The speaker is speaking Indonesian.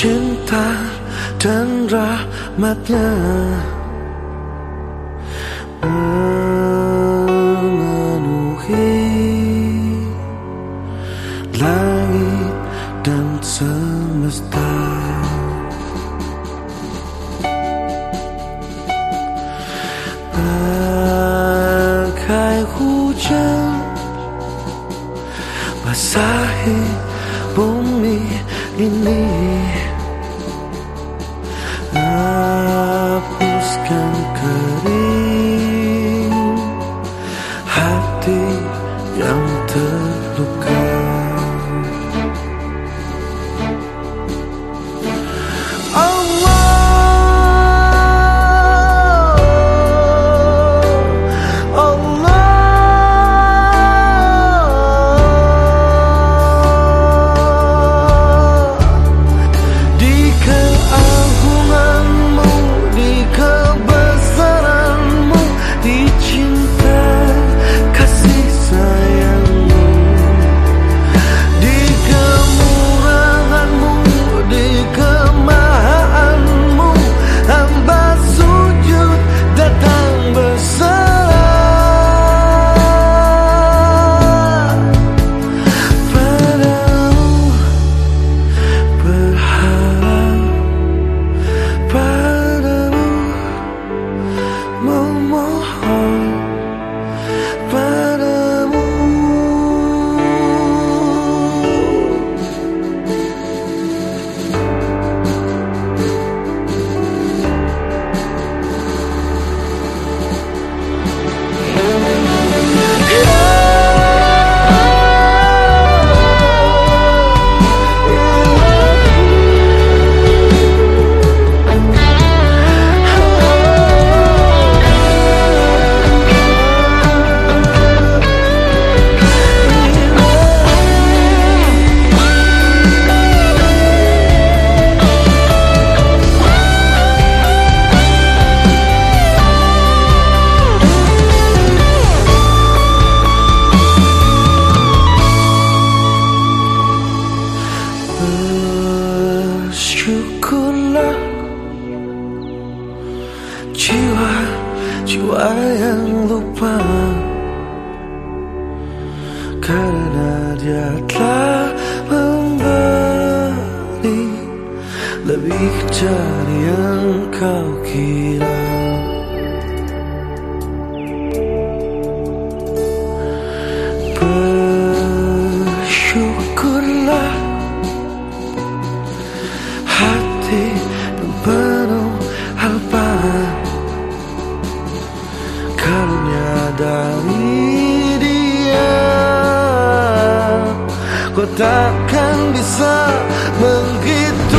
cinta dan rahmatnya memenuhi langit dan semesta. Bagai hujan basahi bumi ini Ah. Bersyukurlah. Jiwa-jiwa yang lupa. Karena dia telah memberi Lebih dari yang kau kira Kau takkan bisa menghitungnya